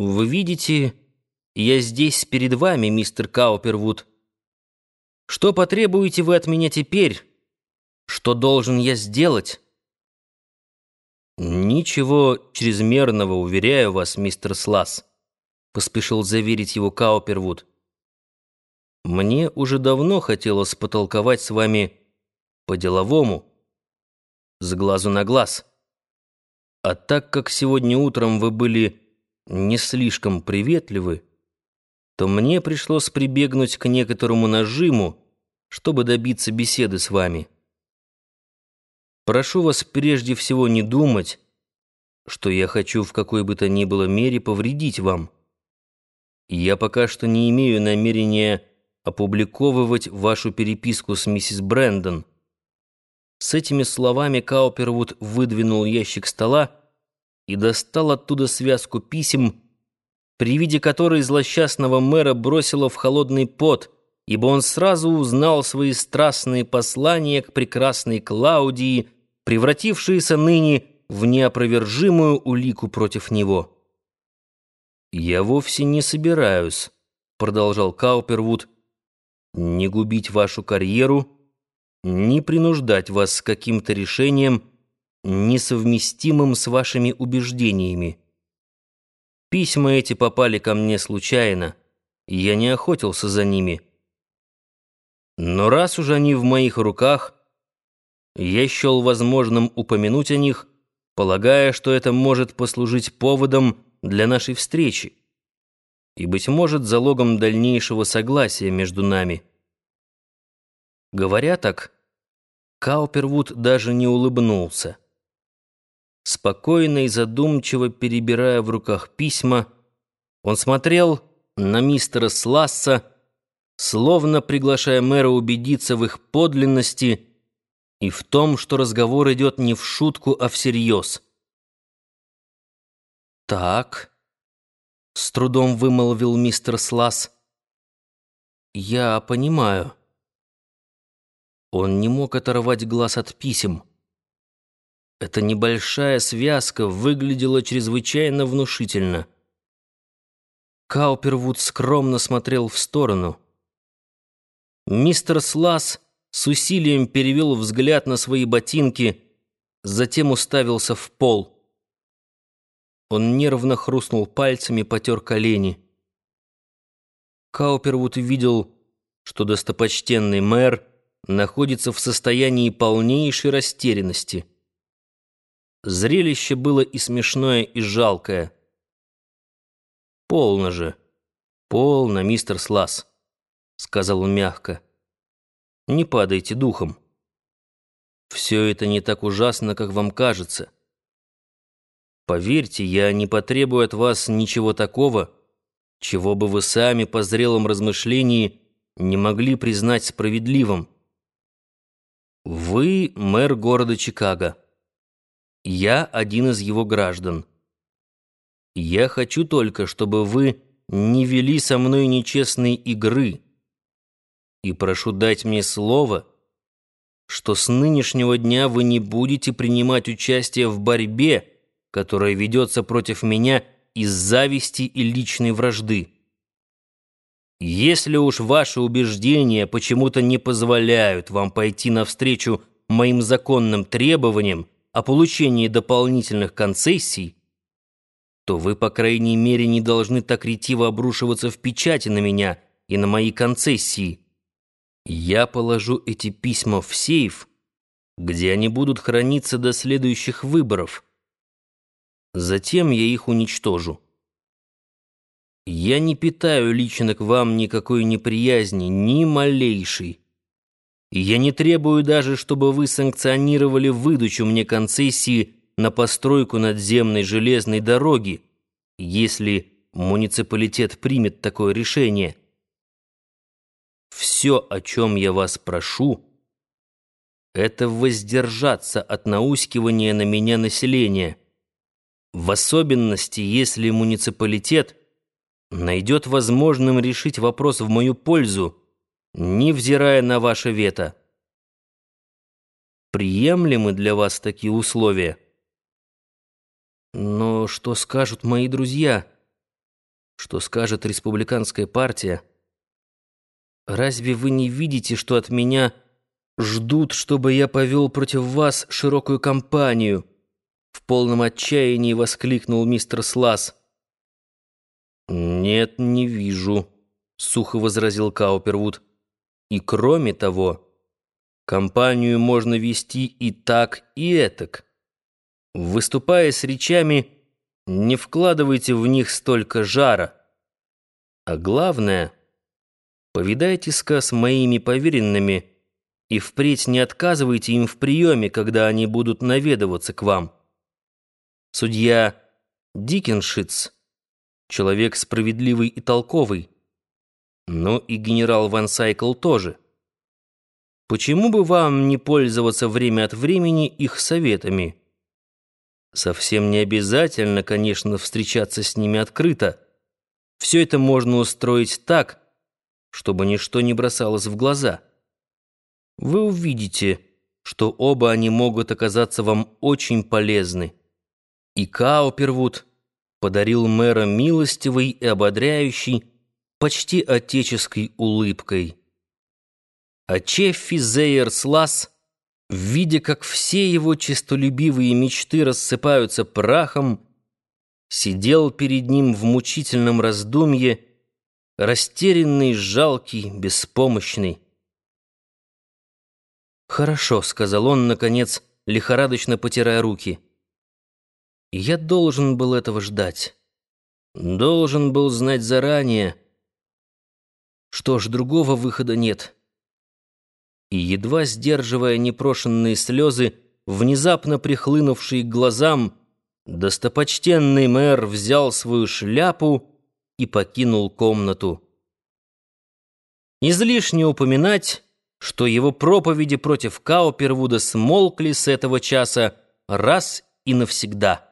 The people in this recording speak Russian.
Вы видите, я здесь перед вами, мистер Каупервуд. Что потребуете вы от меня теперь? Что должен я сделать? Ничего чрезмерного, уверяю вас, мистер Слас, поспешил заверить его Каупервуд. Мне уже давно хотелось потолковать с вами по-деловому, с глазу на глаз. А так как сегодня утром вы были не слишком приветливы, то мне пришлось прибегнуть к некоторому нажиму, чтобы добиться беседы с вами. Прошу вас прежде всего не думать, что я хочу в какой бы то ни было мере повредить вам. Я пока что не имею намерения опубликовывать вашу переписку с миссис Брэндон. С этими словами Каупервуд выдвинул ящик стола и достал оттуда связку писем, при виде которой злосчастного мэра бросило в холодный пот, ибо он сразу узнал свои страстные послания к прекрасной Клаудии, превратившиеся ныне в неопровержимую улику против него. «Я вовсе не собираюсь», — продолжал Каупервуд, — «не губить вашу карьеру, не принуждать вас с каким-то решением, несовместимым с вашими убеждениями. Письма эти попали ко мне случайно, и я не охотился за ними. Но раз уж они в моих руках, я счел возможным упомянуть о них, полагая, что это может послужить поводом для нашей встречи и, быть может, залогом дальнейшего согласия между нами. Говоря так, Каупервуд даже не улыбнулся. Спокойно и задумчиво перебирая в руках письма, он смотрел на мистера Сласса, словно приглашая мэра убедиться в их подлинности и в том, что разговор идет не в шутку, а всерьез. «Так», — с трудом вымолвил мистер Сласс, — «я понимаю». Он не мог оторвать глаз от писем. Эта небольшая связка выглядела чрезвычайно внушительно. Каупервуд скромно смотрел в сторону. Мистер Слас с усилием перевел взгляд на свои ботинки, затем уставился в пол. Он нервно хрустнул пальцами, потер колени. Каупервуд видел, что достопочтенный мэр находится в состоянии полнейшей растерянности. Зрелище было и смешное, и жалкое. «Полно же, полно, мистер Слас», — сказал он мягко. «Не падайте духом. Все это не так ужасно, как вам кажется. Поверьте, я не потребую от вас ничего такого, чего бы вы сами по зрелом размышлении не могли признать справедливым. Вы мэр города Чикаго». Я один из его граждан. Я хочу только, чтобы вы не вели со мной нечестной игры. И прошу дать мне слово, что с нынешнего дня вы не будете принимать участие в борьбе, которая ведется против меня из зависти и личной вражды. Если уж ваши убеждения почему-то не позволяют вам пойти навстречу моим законным требованиям, о получении дополнительных концессий, то вы, по крайней мере, не должны так ретиво обрушиваться в печати на меня и на мои концессии. Я положу эти письма в сейф, где они будут храниться до следующих выборов. Затем я их уничтожу. Я не питаю лично к вам никакой неприязни, ни малейшей. Я не требую даже, чтобы вы санкционировали выдачу мне концессии на постройку надземной железной дороги, если муниципалитет примет такое решение. Все, о чем я вас прошу, это воздержаться от наускивания на меня населения, в особенности, если муниципалитет найдет возможным решить вопрос в мою пользу, невзирая на ваше вето. Приемлемы для вас такие условия? Но что скажут мои друзья? что скажет республиканская партия? Разве вы не видите, что от меня ждут, чтобы я повел против вас широкую кампанию?» В полном отчаянии воскликнул мистер Слас. «Нет, не вижу», — сухо возразил Каупервуд. «И кроме того, компанию можно вести и так, и этак. Выступая с речами, не вкладывайте в них столько жара. А главное, повидайтесь-ка с моими поверенными и впредь не отказывайте им в приеме, когда они будут наведываться к вам. Судья Дикеншиц — человек справедливый и толковый. Ну и генерал Ван Сайкл тоже. Почему бы вам не пользоваться время от времени их советами? Совсем не обязательно, конечно, встречаться с ними открыто. Все это можно устроить так, чтобы ничто не бросалось в глаза. Вы увидите, что оба они могут оказаться вам очень полезны. И Каупервуд — подарил мэра милостивой и ободряющей, почти отеческой улыбкой. А Чеффи Зейерслас, видя, как все его честолюбивые мечты рассыпаются прахом, сидел перед ним в мучительном раздумье, растерянный, жалкий, беспомощный. «Хорошо», — сказал он, наконец, лихорадочно потирая руки — я должен был этого ждать. Должен был знать заранее. Что ж, другого выхода нет. И едва сдерживая непрошенные слезы, внезапно прихлынувшие к глазам, достопочтенный мэр взял свою шляпу и покинул комнату. Излишне упоминать, что его проповеди против Каупервуда смолкли с этого часа раз и навсегда.